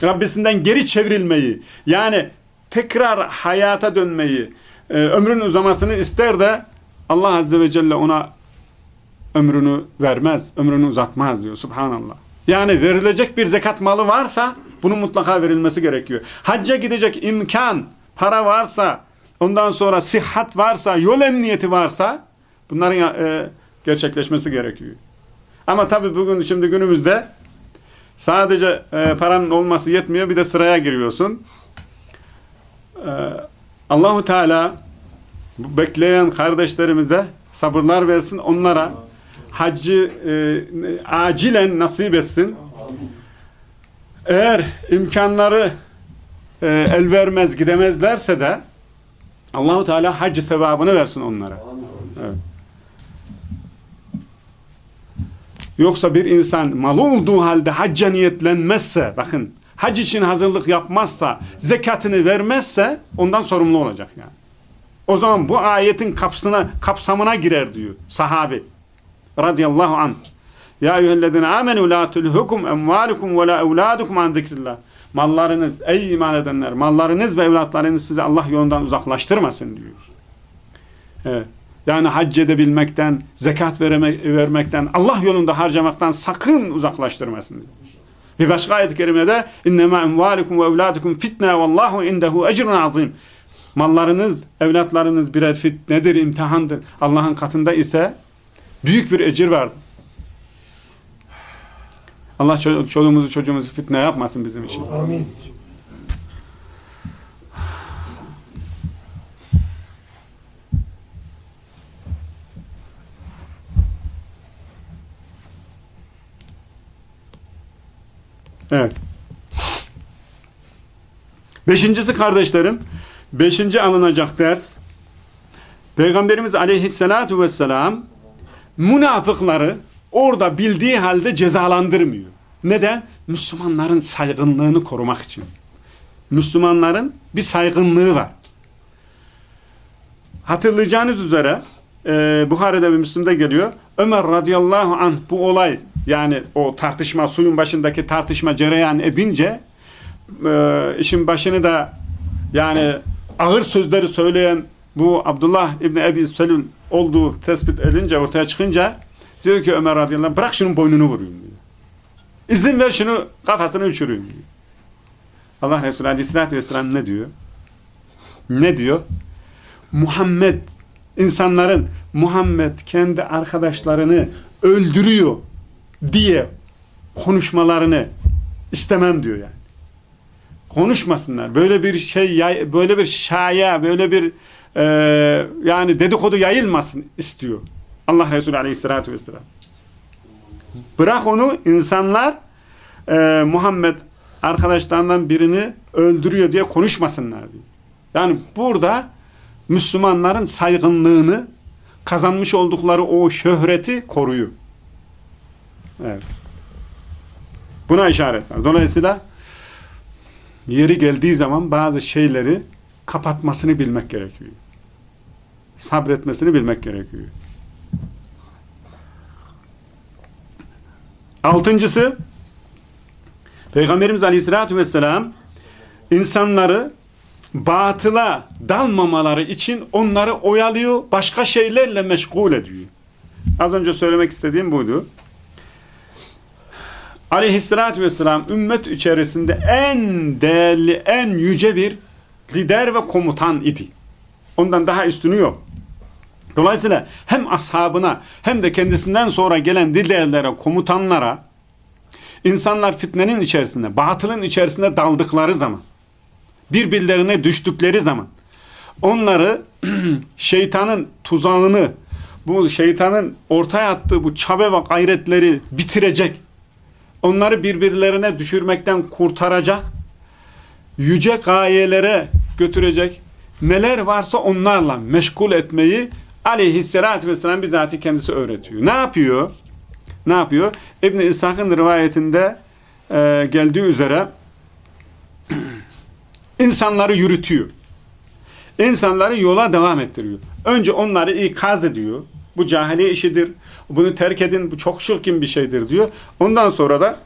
Rabbisinden geri çevrilmeyi yani tekrar hayata dönmeyi e, ömrünün uzamasını ister de Allah Azze ve Celle ona ömrünü vermez, ömrünü uzatmaz diyor. Subhanallah. Yani verilecek bir zekat malı varsa bunun mutlaka verilmesi gerekiyor. Hacca gidecek imkan para varsa, ondan sonra sıhhat varsa, yol emniyeti varsa bunların e, gerçekleşmesi gerekiyor. Ama tabii bugün şimdi günümüzde sadece e, paranın olması yetmiyor bir de sıraya giriyorsun. E, Allahu Teala bekleyen kardeşlerimize sabırlar versin. Onlara haccı e, acilen nasip etsin. Eğer imkanları e, el vermez gidemezlerse de Allahu Teala haccı sevabını versin onlara. Evet. Yoksa bir insan malı olduğu halde hacca niyetlenmezse, bakın hac için hazırlık yapmazsa, zekatını vermezse ondan sorumlu olacak yani. O zaman bu ayetin kapsına, kapsamına girer diyor sahabi. Radiyallahu anh. Ya eyyühellezine amenu la tulhukum emvalukum ve la evladukum an zikrillah. Mallarınız, ey iman edenler, mallarınız ve evlatlarınız sizi Allah yolundan uzaklaştırmasın diyor. Evet. Yani hac edebilmekten, zekat vermek, vermekten, Allah yolunda harcamaktan sakın uzaklaştırmasın diyor. Bir başka ayet-i kerimede emvalukum ve evladukum fitne vallahu indehu ecrun azim. Mallarınız, evlatlarınız birer fitnedir, imtihandır. Allah'ın katında ise büyük bir ecir vardır. Allah çoluğumuzu çocuğumuzu fitne yapmasın bizim için. Amin. Evet. Beşincisi kardeşlerim, beşinci alınacak ders, Peygamberimiz aleyhissalatu vesselam münafıkları orada bildiği halde cezalandırmıyor. Neden? Müslümanların saygınlığını korumak için. Müslümanların bir saygınlığı var. Hatırlayacağınız üzere e, Buhari'de ve Müslüm'de geliyor. Ömer radıyallahu anh bu olay yani o tartışma suyun başındaki tartışma cereyan edince e, işin başını da yani ağır sözleri söyleyen bu Abdullah İbni Ebi Selül olduğu tespit edince ortaya çıkınca diyor ki Ömer radıyallahu anh bırak şunun boynunu vurayım diyor. İzin ver şunu kafasını uçurayım diyor. Allah Resulü aleyhissalatü vesselam ne diyor? Ne diyor? Muhammed insanların Muhammed kendi arkadaşlarını öldürüyor diye konuşmalarını istemem diyor yani. Konuşmasınlar. Böyle bir şey böyle bir şaya, böyle bir e, yani dedikodu yayılmasın istiyor. Allah Resulü Aleyhisselatü Vesselam. Bırak onu insanlar e, Muhammed arkadaşlarından birini öldürüyor diye konuşmasınlar diyor. Yani burada Müslümanların saygınlığını kazanmış oldukları o şöhreti koruyor. Evet. Buna işaret var. Dolayısıyla yeri geldiği zaman bazı şeyleri kapatmasını bilmek gerekiyor. Sabretmesini bilmek gerekiyor. Altıncısı Peygamberimiz Aleyhisselatü Vesselam insanları batıla dalmamaları için onları oyalıyor, başka şeylerle meşgul ediyor. Az önce söylemek istediğim buydu. Aleyhissalatü vesselam ümmet içerisinde en değerli, en yüce bir lider ve komutan idi. Ondan daha üstünü yok. Dolayısıyla hem ashabına hem de kendisinden sonra gelen liderlere, komutanlara insanlar fitnenin içerisinde, batılın içerisinde daldıkları zaman birbirlerine düştükleri zaman onları şeytanın tuzağını bu şeytanın ortaya attığı bu çabe ve gayretleri bitirecek onları birbirlerine düşürmekten kurtaracak yüce gayelere götürecek neler varsa onlarla meşgul etmeyi aleyhissalatü vesselam bizatihi kendisi öğretiyor. Ne yapıyor? Ne yapıyor? İbn-i İshak'ın rivayetinde e, geldiği üzere insanları yürütüyor. İnsanları yola devam ettiriyor. Önce onları ikaz ediyor. Bu cahiliye işidir. Bunu terk edin. Bu çok çirkin bir şeydir diyor. Ondan sonra da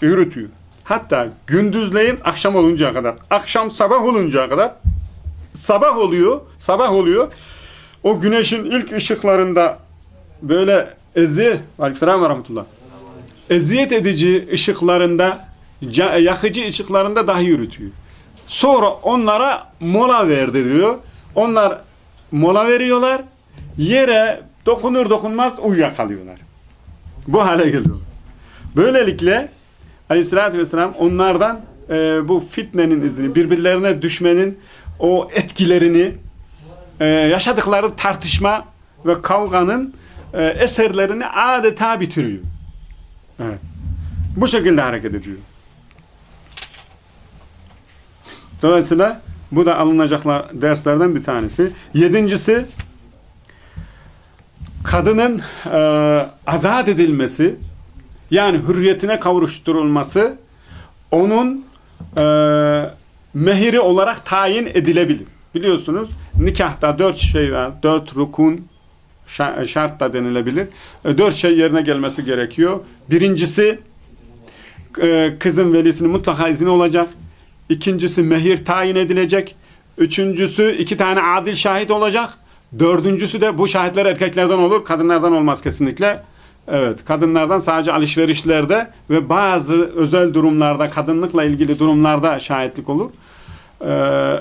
yürütüyor. Hatta gündüzleyin akşam oluncaya kadar. Akşam sabah oluncaya kadar. Sabah oluyor. Sabah oluyor. O güneşin ilk ışıklarında böyle eziyet, aleykümselam ve rahmetullah. Eziyet edici ışıklarında, yakıcı ışıklarında dahi yürütüyor. Sonra onlara mola verdiriyor. Onlar mola veriyorlar. Yere dokunur dokunmaz uyuyakalıyorlar. Bu hale geliyor. Böylelikle Aleyhisselatü Vesselam onlardan e, bu fitnenin izini, birbirlerine düşmenin o etkilerini, e, yaşadıkları tartışma ve kavganın e, eserlerini adeta bitiriyor. Evet. Bu şekilde hareket ediyor. Dolayısıyla bu da alınacaklar derslerden bir tanesi. Yedincisi kadının e, azat edilmesi yani hürriyetine kavuşturulması onun e, mehiri olarak tayin edilebilir. Biliyorsunuz nikahta dört şey var. Dört rukun şart da denilebilir. E, dört şey yerine gelmesi gerekiyor. Birincisi e, kızın velisinin mutlaka izni olacak. İkincisi mehir tayin edilecek. Üçüncüsü iki tane adil şahit olacak. Dördüncüsü de bu şahitler erkeklerden olur. Kadınlardan olmaz kesinlikle. Evet, kadınlardan sadece alışverişlerde ve bazı özel durumlarda, kadınlıkla ilgili durumlarda şahitlik olur. Ee,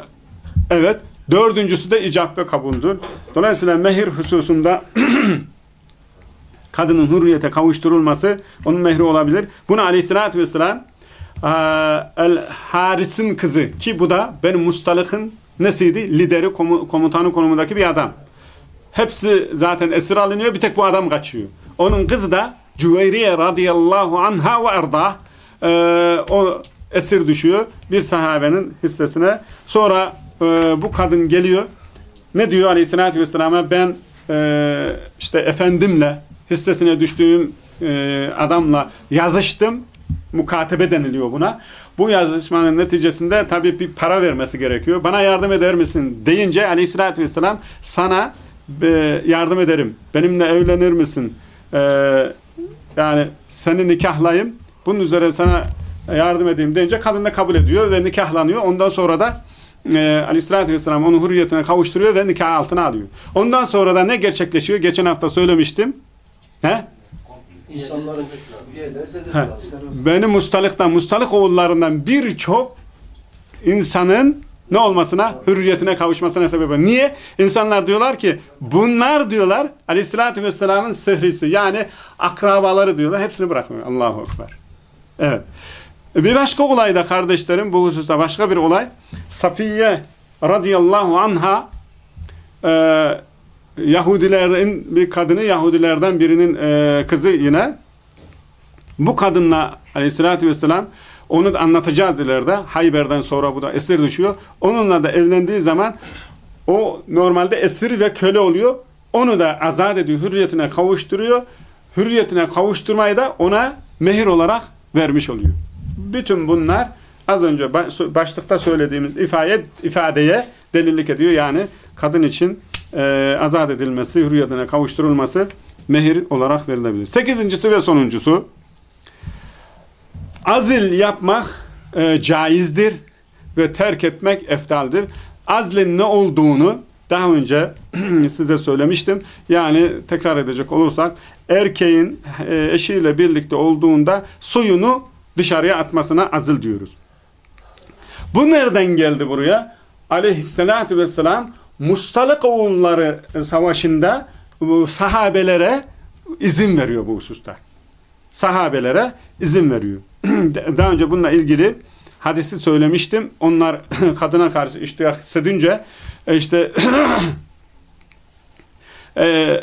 evet, dördüncüsü de icap ve kabuldür. Dolayısıyla mehir hususunda kadının hürriyete kavuşturulması onun mehri olabilir. Bunu aleyhissalatü vesselam El Haris'in kızı ki bu da benim Mustalık'ın nesiydi? Lideri, komutanı konumundaki bir adam. Hepsi zaten esir alınıyor. Bir tek bu adam kaçıyor. Onun kızı da Cüveyriye radıyallahu anha ve erdah e, o esir düşüyor. Bir sahabenin hissesine. Sonra e, bu kadın geliyor. Ne diyor aleyhissalatü vesselam'a? Ben e, işte efendimle hissesine düştüğüm e, adamla yazıştım. Mukatebe deniliyor buna. Bu yazışmanın neticesinde tabii bir para vermesi gerekiyor. Bana yardım eder misin deyince aleyhissalatü vesselam sana e, yardım ederim. Benimle evlenir misin? E, yani seni nikahlayayım. Bunun üzerine sana yardım edeyim deyince kadın da kabul ediyor ve nikahlanıyor. Ondan sonra da e, aleyhissalatü vesselam onu hürriyetine kavuşturuyor ve nikah altına alıyor. Ondan sonra da ne gerçekleşiyor? Geçen hafta söylemiştim. He? İnsanların benim mustalıktan, mustalık oğullarından birçok insanın ne olmasına? Hürriyetine kavuşmasına sebep olur. Niye? İnsanlar diyorlar ki bunlar diyorlar aleyhissalatü vesselamın sıhrisi yani akrabaları diyorlar. Hepsini bırakmıyor. Allahu Ekber. Evet. Bir başka olay da kardeşlerim bu hususta başka bir olay. Safiye radıyallahu anha e, Yahudilerden bir kadını Yahudilerden birinin e, kızı yine bu kadınla aleyhissalatü vesselam onu da anlatacağız ileride. Hayber'den sonra bu da esir düşüyor. Onunla da evlendiği zaman o normalde esir ve köle oluyor. Onu da azat ediyor. Hürriyetine kavuşturuyor. Hürriyetine kavuşturmayı da ona mehir olarak vermiş oluyor. Bütün bunlar az önce başlıkta söylediğimiz ifade, ifadeye delillik ediyor. Yani kadın için e, azat edilmesi, hürriyetine kavuşturulması mehir olarak verilebilir. Sekizincisi ve sonuncusu azil yapmak e, caizdir ve terk etmek eftaldir. Azlin ne olduğunu daha önce size söylemiştim. Yani tekrar edecek olursak erkeğin e, eşiyle birlikte olduğunda suyunu dışarıya atmasına azil diyoruz. Bu nereden geldi buraya? Aleyhissalatü vesselam Mustalık oğulları savaşında sahabelere izin veriyor bu hususta. Sahabelere izin veriyor. Daha önce bununla ilgili hadisi söylemiştim. Onlar kadına karşı iştiyak hissedince e, işte e,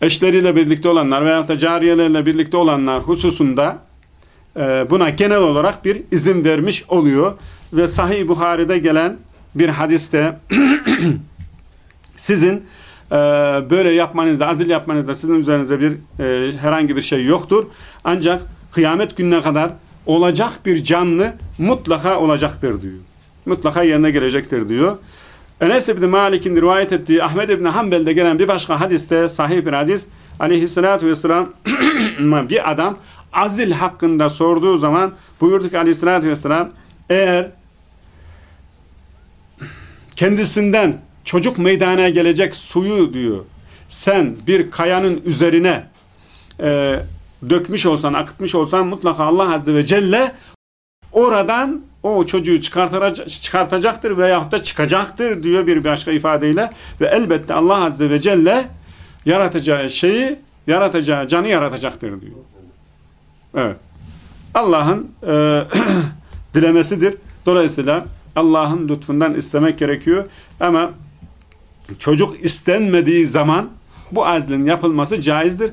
eşleriyle birlikte olanlar veya da cariyelerle birlikte olanlar hususunda e, buna genel olarak bir izin vermiş oluyor. Ve Sahih Buhari'de gelen bir hadiste sizin e, böyle yapmanızda, azil yapmanızda sizin üzerinize bir e, herhangi bir şey yoktur. Ancak kıyamet gününe kadar olacak bir canlı mutlaka olacaktır diyor. Mutlaka yerine gelecektir diyor. Enes İbni Malik'in rivayet ettiği Ahmed İbni Hanbel'de gelen bir başka hadiste sahih bir hadis aleyhissalatü vesselam bir adam azil hakkında sorduğu zaman buyurdu ki aleyhissalatü vesselam eğer kendisinden çocuk meydana gelecek suyu diyor sen bir kayanın üzerine e, dökmüş olsan, akıtmış olsan mutlaka Allah Azze ve Celle oradan o çocuğu çıkartacaktır veyahut da çıkacaktır diyor bir başka ifadeyle ve elbette Allah Azze ve Celle yaratacağı şeyi yaratacağı canı yaratacaktır diyor. Evet. Allah'ın e, dilemesidir. Dolayısıyla Allah'ın lütfundan istemek gerekiyor. Ama çocuk istenmediği zaman bu azlin yapılması caizdir.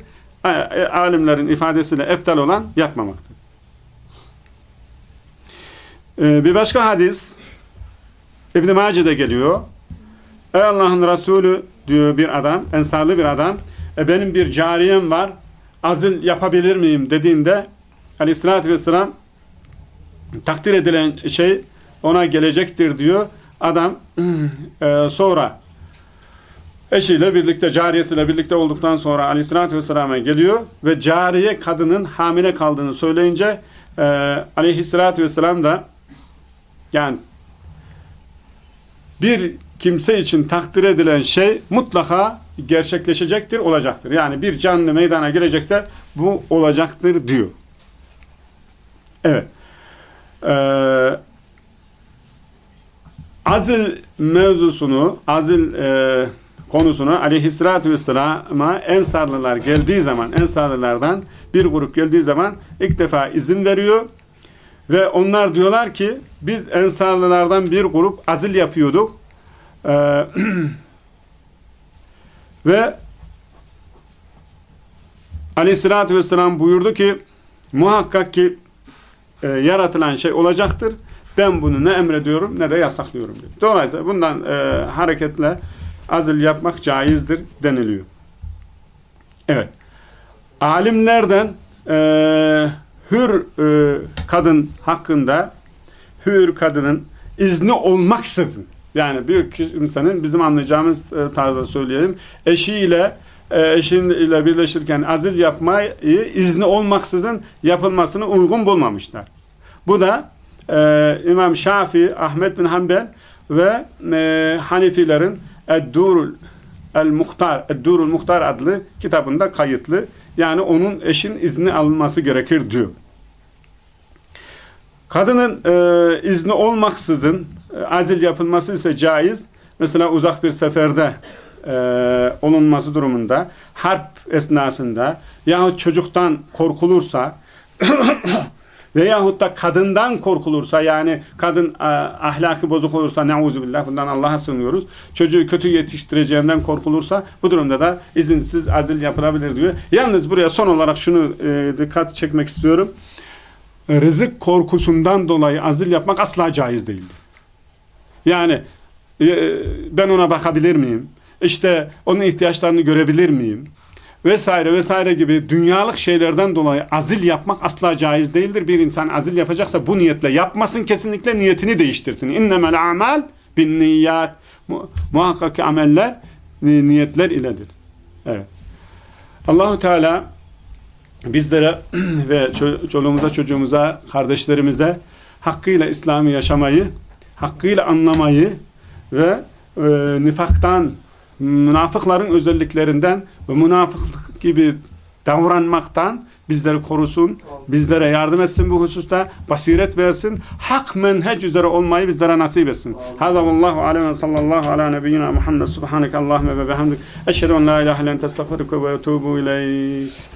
Alimlerin ifadesiyle eftal olan yapmamaktır. Ee, bir başka hadis İbn-i Mace'de geliyor. Ey Allah'ın Resulü diyor bir adam, ensarlı bir adam. E benim bir cariyem var. Azil yapabilir miyim dediğinde aleyhissalatü vesselam takdir edilen şey ona gelecektir diyor. Adam e, sonra eşiyle birlikte, cariyesiyle birlikte olduktan sonra aleyhissalatü vesselam'a geliyor ve cariye kadının hamile kaldığını söyleyince e, aleyhissalatü vesselam da yani bir kimse için takdir edilen şey mutlaka gerçekleşecektir, olacaktır. Yani bir canlı meydana gelecekse bu olacaktır diyor. Evet. Ee, azil mevzusunu, azil e, konusunu aleyhissalatü vesselama ensarlılar geldiği zaman, ensarlılardan bir grup geldiği zaman ilk defa izin veriyor ve onlar diyorlar ki biz ensarlılardan bir grup azil yapıyorduk. Ee, ve aleyhissalatü vesselam buyurdu ki muhakkak ki e, yaratılan şey olacaktır. Ben bunu ne emrediyorum ne de yasaklıyorum. Diyor. Dolayısıyla bundan e, hareketle azil yapmak caizdir deniliyor. Evet. Alimlerden e, hür e, kadın hakkında hür kadının izni olmaksızın yani bir insanın bizim anlayacağımız e, tarzda söyleyelim eşiyle e, eşiyle birleşirken azil yapmayı izni olmaksızın yapılmasını uygun bulmamışlar. Bu da e, İmam Şafii, Ahmet bin Hanbel ve e, Hanifilerin Eddurul El-Muhtar, Eddurul Muhtar adlı kitabında kayıtlı. Yani onun eşin izni alınması gerekir diyor. Kadının e, izni olmaksızın e, azil yapılması ise caiz. Mesela uzak bir seferde e, olunması durumunda, harp esnasında yahut çocuktan korkulursa veyahut da kadından korkulursa yani kadın e, ahlakı bozuk olursa neuzubillah bundan Allah'a sığınıyoruz. Çocuğu kötü yetiştireceğinden korkulursa bu durumda da izinsiz azil yapılabilir diyor. Yalnız buraya son olarak şunu e, dikkat çekmek istiyorum. Rızık korkusundan dolayı azil yapmak asla caiz değildir. Yani e, ben ona bakabilir miyim? İşte onun ihtiyaçlarını görebilir miyim? vesaire vesaire gibi dünyalık şeylerden dolayı azil yapmak asla caiz değildir. Bir insan azil yapacaksa bu niyetle yapmasın kesinlikle niyetini değiştirsin. İnnemel amel bin niyat. Muhakkak ki ameller niyetler iledir. Evet. Allahu Teala bizlere ve çoluğumuza, çocuğumuza, kardeşlerimize hakkıyla İslam'ı yaşamayı, hakkıyla anlamayı ve e, nifaktan münafıkların özelliklerinden ve münafıklık gibi davranmaktan bizleri korusun, bizlere yardım etsin bu hususta, basiret versin, hak menhec üzere olmayı bizlere nasip etsin. Hâzâ vallahu aleyhi ve sallallahu ala nebiyyina Muhammed subhaneke Allahümme ve behamdik. Eşhedü en la ilahe len testağfiruke ve etubu ileyk.